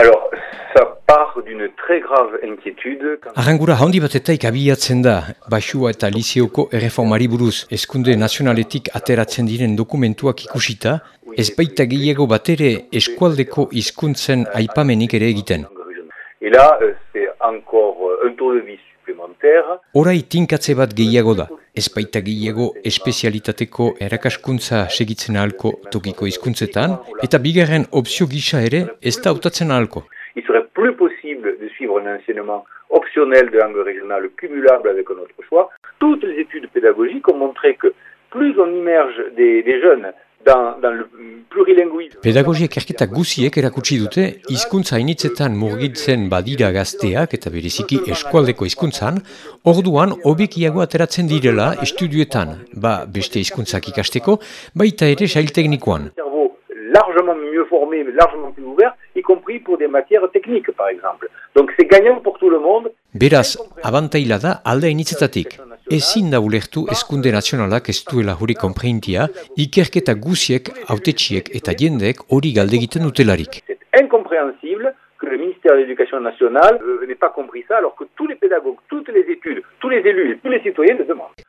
Alors, ça part d'une très grave inquiétude. Arrangura handi batetaik abiatzen da, Baxua eta Lizioko erreformari buruz, eskunde nazionaletik ateratzen diren dokumentuak ikusita, ez baita gehiago batere eskualdeko hizkuntzen aipamenik ere egiten. Et là, euh, c'est encore euh, un tournevis supplémentaire. Horai tinkatze bat gehiago da, Il serait plus possible de suivre un enseignement optionnel de langue régionale cumulable avec un autre choix. Toutes les études pédagogiques ont montré que plus on immerge des jeunes dans, dans le plurilinguisme, Pedagogia ikerketa guziek erakutsi dute hizkuntza initzetan murgitzen badira gazteak eta bereziki eskualdeko hizkuntzan, orduan hobekiago ateratzen direla estudioetan, ba beste hizkuntzak ikasteko, baita ere sail teknikoan. cerveau largement mieux formé, largement plus ouvert, y compris pour des matières techniques, par exemple. Donc c'est gagnant pour tout le monde. Beraz, abantaila da alde initzetatik. Ezin da ulertu eskunde nazionalak ez duela hori konpreintia, ikerketa guziek, autetxiek eta jendeek hori galde egiten dutelarik. Incompréhensible que le ministère de l'Éducation nationale euh, n'ait pas compris ça, alors que tous les pédagogues, toutes les études, tous les élus et tous les citoyens le demandent.